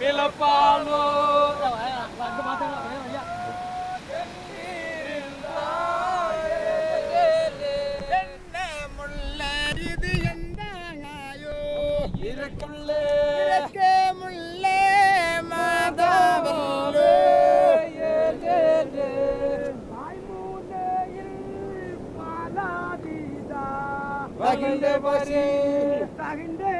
பிளப்பாலோ என்ன முள்ள இது என்ன இருக்குள்ளே தகிண்ட பசி தகிண்டே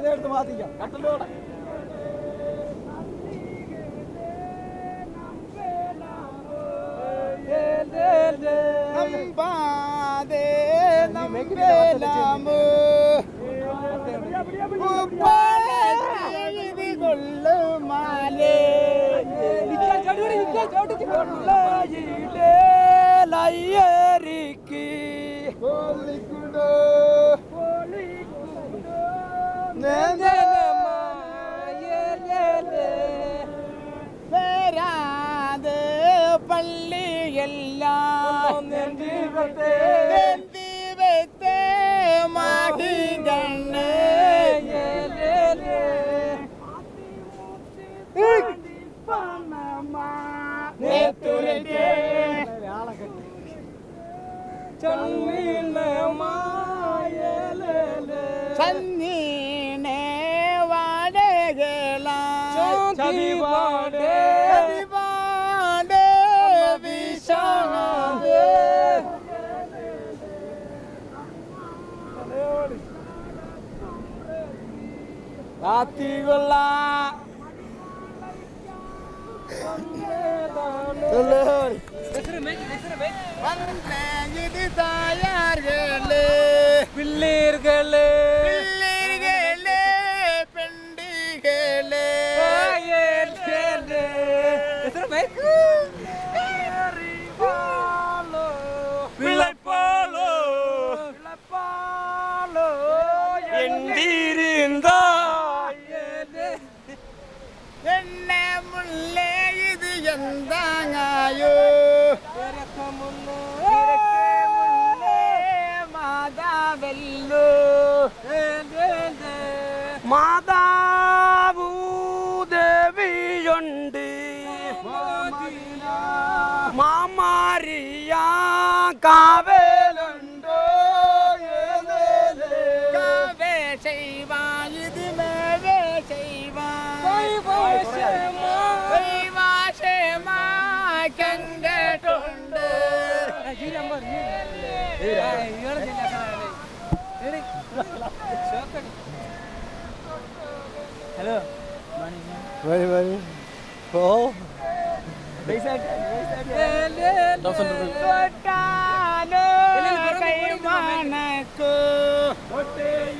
ഇതെടുത്ത് വാദിക്കാം കട്ടലോടെ दीवाने दीवाने विशाने राती गोला ಬಂದೆ ಇದಿದ ಯಾರಿಗೆ Yeah. Money, man. Money, money. For all? Reset, reset. Thousand rupees.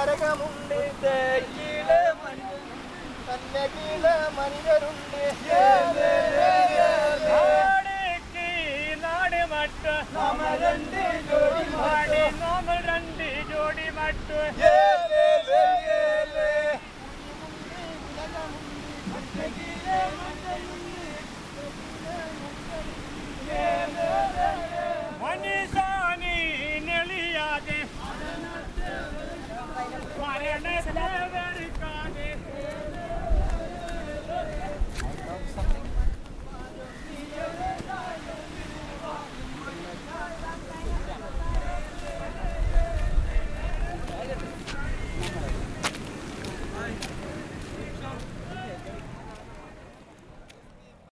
நரகமுண்டு தேயில மனிதன் தன்னகில மனிதருண்டு நாடுக்கு நாடு மட்டும் நாம ரெண்டு ஜோடி மாடு நாம ரெண்டு ஜோடி மட்டும்